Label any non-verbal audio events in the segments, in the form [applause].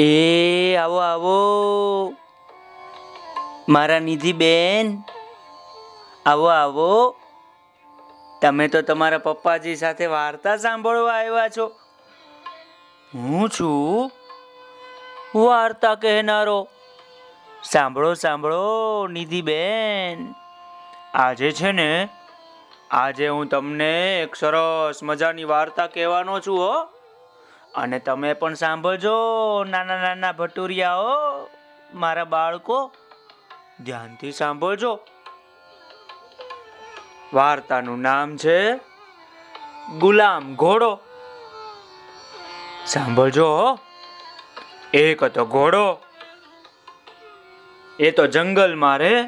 એ, આવો આવો. મારા નિધિ બેન આવો આવો. તમે તો તમારા પપ્પાજી સાથે વાર્તા સાંભળવા આવ્યા છો. હું છું વાર્તા કહેનારો. સાંભળો સાંભળો નિધિ બેન આજે છે ને, આજે હું તમને એક સરસ મજાની વાર્તા કહેવાનો છું, હો. અને તમે પણ સાંભળજો, નાના નાના ભટુરિયાઓ, મારા બાળકો, ધ્યાનથી સાંભળજો. વાર્તાનું નામ છે ગુલામ ઘોડો. સાંભળજો. એક હતો ઘોડો, એ તો જંગલમાં રહે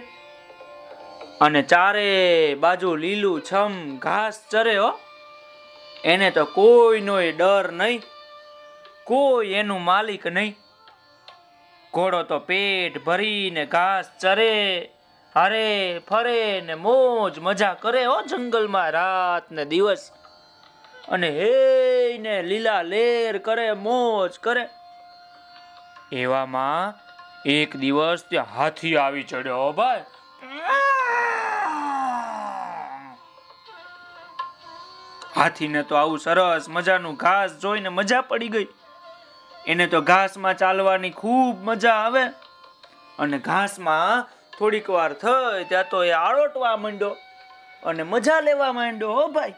અને ચારે બાજુ લીલું છમ ઘાસ ચરે હો. એને તો કોઈનો ડર નહીં. કોઈ એનું માલિક નહીં. ઘોડો તો પેટ ભરીને ઘાસ ચરે, હરે, ફરે ને મોજ મજા કરે હો જંગલમાં રાત ને દિવસ. અને હે ને લીલા લેર કરે, મોજ કરે. એવામાં એક દિવસ ત્યાં હાથી આવી ચડ્યો ભાઈ. હાથીને તો આવું સરસ મજાનું ઘાસ જોઈને મજા પડી ગઈ. એને તો ઘાસમાં ચાલવાની ખૂબ મજા આવે. અને ઘાસમાં થોડીક વાર થઈ ત્યાં તો એ આળોટવા માંડ્યો. અને મજા લેવા માંડ્યો હો ભાઈ.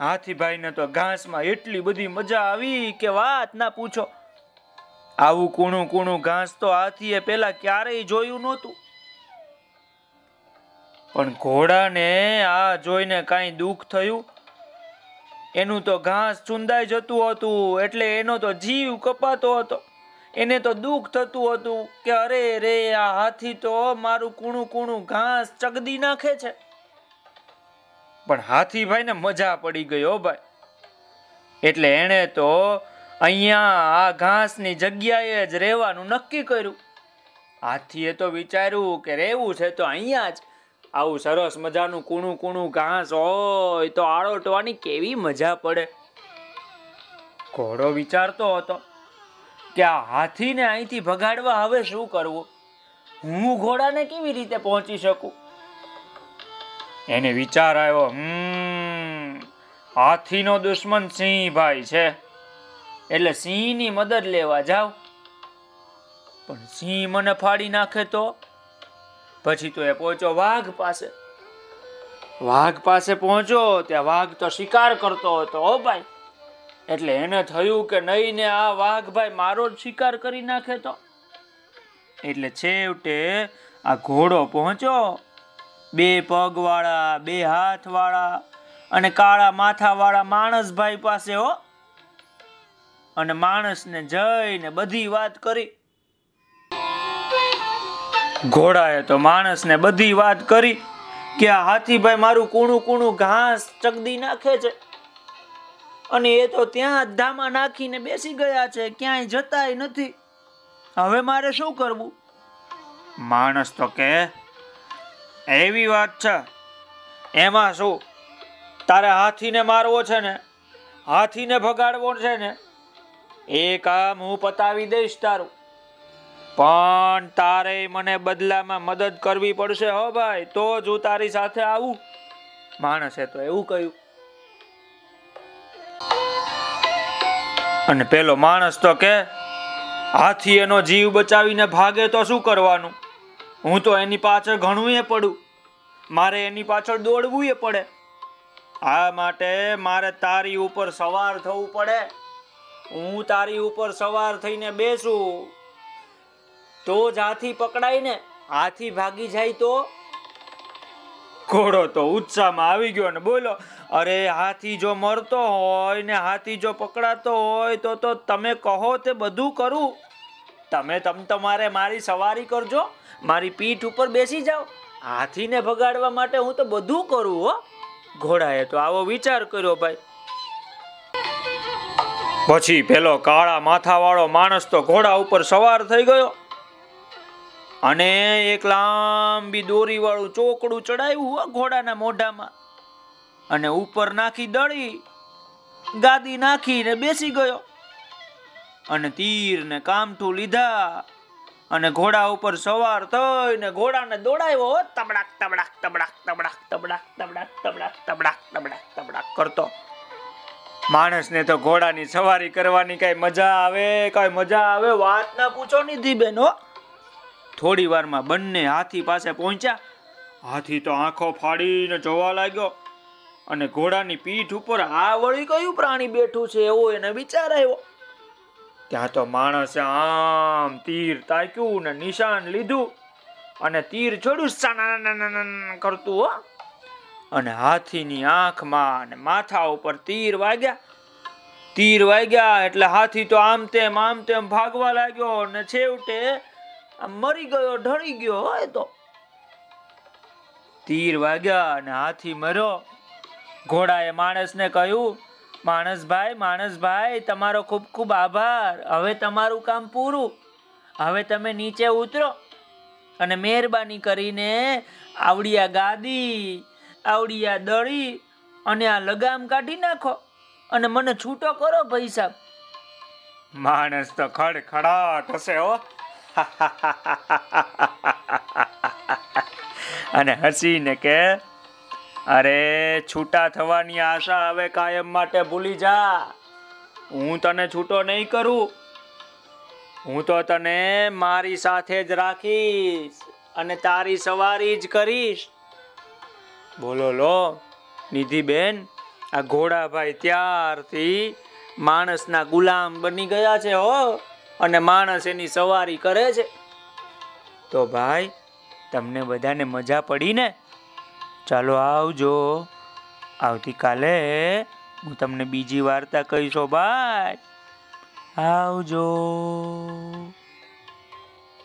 હાથીભાઈને તો ઘાસમાં એટલી બધી મજા આવી કે વાત ના પૂછો. આવું કૂણું કૂણું ઘાસ તો હાથીએ પેલા ક્યારેય જોયું નહોતું. પણ ઘોડાને આ જોઈને કાંઈ દુઃખ થયું? એનું તો ઘાસ ચુંદાઈ જતું હતું, એટલે એનો તો જીવ કપાતો હતો. એને તો દુઃખ થતું હતું કે, અરે રે, આ હાથી તો મારું કૂણું કૂણું ઘાસ ચગદી નાખે છે. પણ હાથી ભાઈને મજા પડી હો ભાઈ. એટલે એણે તો અહીંયા આ ઘાસની જગ્યાએ જ રહેવાનું નક્કી કર્યું. હાથીએ તો વિચાર્યું કે, રહેવું છે તો અહીંયા જ. આવું સરસ મજાનું કૂણું કૂણું ઘાસ હોય તો આળોટવાની કેવી મજા પડે. ઘોડો વિચારતો હતો કે આ હાથીને અહીંથી ભગાડવા હવે શું કરવું? હું ઘોડાને કેવી રીતે પહોંચી શકું? એને વિચાર આવ્યો, હમ, હાથીનો દુશ્મન સિંહ ભાઈ છે. એટલે સિંહની મદદ લેવા જાવ. પણ સિંહ મને ફાડી નાખે તો પછી તો એ પહોંચ્યો વાઘ પાસે. વાઘ પાસે પહોંચ્યો, ત્યાં વાઘ તો શિકાર કરતો હતો, હો ભાઈ. એટલે એને થયું કે નહીં ને આ વાઘ ભાઈ મારો જ શિકાર કરી નાખે તો. એટલે છેવટે આ ઘોડો પહોંચ્યો. બે પગ વાળા બે હાથ વાળા અને કાળા માથા વાળા માણસભાઈ પાસે, હો. અને માણસને જઈને બધી વાત કરી. ઘોડાએ તો માણસને બધી વાત કરી કે આ હાથીભાઈ મારું કૂણું કૂણું ઘાસ ચગદી નાખે છે. અને એ તો ત્યાં ધામા નાખીને બેસી ગયા છે, ક્યાંય જતાય નથી. હવે મારે શું કરવું? માણસ તો કે એવી વાત છે. એમાં શું? તારે હાથીને મારવો છે ને, હાથીને ભગાડવો છે ને, એ કામ હું પતાવી દઈશ તારું. પણ તારે મને બદલામાં મદદ કરવી પડશે, હો ભાઈ. તો જ હું તારી સાથે આવું. માણસે તો એવું કહ્યું. અને પેલો માણસ તો કે, હાથી એનો જીવ બચાવીને ભાગે તો શું કરવાનું? હું તો એની પાછળ ઘણું એ પડું. મારે એની પાછળ દોડવું એ પડે. આ માટે મારે તારી ઉપર સવાર થવું પડે. હું તારી ઉપર સવાર થઈને બેસું. તો જ હાથી પકડાય ને હાથી ભાગી જાય તો? ઘોડો તો ઉત્સાહમાં આવી ગયો ને બોલો અરે હાથી જો મરતો હોય ને હાથી જો પકડાતો હોય તો તો તમે કહો તે બધું કરું. તમે તમ તમારે મારી સવારી કરજો મારી પીઠ ઉપર બેસી જાઓ. હાથીને ભગાડવા માટે હું તો બધું કરું હો. ઘોડાએ તો આવો વિચાર કર્યો ભાઈ. પછી પેલો કાળા માથાવાળો માણસ તો ઘોડા ઉપર સવાર થઈ ગયો. અને એક લાંબી દોરી વાળું ચોકડું ચડાવ્યું ઘોડાના મોઢામાં. અને ઉપર નાખી દળી, ગાદી નાખીને બેસી ગયો. અને તીર ને કામઠું લીધા અને ઘોડા ઉપર સવાર થઈને ઘોડાને દોડાવ્યો તબડાક તબડાક તબડાક તબડાક તબડાક તબડાક તબડાક તબડાક તબડાક તબડાક કરતો. માણસને તો ઘોડાની સવારી કરવાની કઈ મજા આવે, કઈ મજા આવે, વાત ના પૂછો નિધિ બેન હો. થોડી વારમાં બંને હાથી પાસે પહોંચ્યા. હાથી તો આંખો ફાડીને જોવા લાગ્યો અને ઘોડાની પીઠ ઉપર આ વળી કયું પ્રાણી બેઠું છે એવો એને વિચાર આવ્યો. ત્યાં તો માણસે આમ તીર તાક્યું ને નિશાન લીધું અને તીર છોડ્યું કરતું, હો. અને હાથીની આંખમાં અને માથા ઉપર તીર વાગ્યા. તીર વાગ્યા એટલે હાથી તો આમ તેમ આમ તેમ ભાગવા લાગ્યો અને છેવટે મરી ગયો, ઢળી ગયો હોય તો. તીર વાગ્યા અને હાથી મર્યો. ઘોડાએ માણસને કહ્યું, માણસભાઈ માણસભાઈ, તમારો ખૂબ ખૂબ આભાર. હવે તમારું કામ પૂરું. હવે તમે નીચે ઉતરો અને મહેરબાની કરીને આવડિયા ગાદી, આવડિયા દળી અને આ લગામ કાઢી નાખો અને મને છૂટો કરો પૈસા. માણસ તો ખડખડાટ હશે હો. [laughs] અને હસીને કે, અરે, છૂટા થવાની આશા હવે કાયમ માટે ભૂલી જા. હું તને છૂટો નહીં કરું. હું તો તને મારી સાથે જ રાખીશ અને તારી સવારી જ કરીશ. બોલો, લો, નિધિબેન, આ ઘોડાભાઈ ત્યારથી માણસના ગુલામ બની ગયા છે હો. અને માણસ એની સવારી કરે છે. તો ભાઈ, તમને બધાને મજા પડી ને? ચાલો આવજો. આવતીકાલે હું તમને બીજી વાર્તા કહીશો, ભાઈ. આવજો.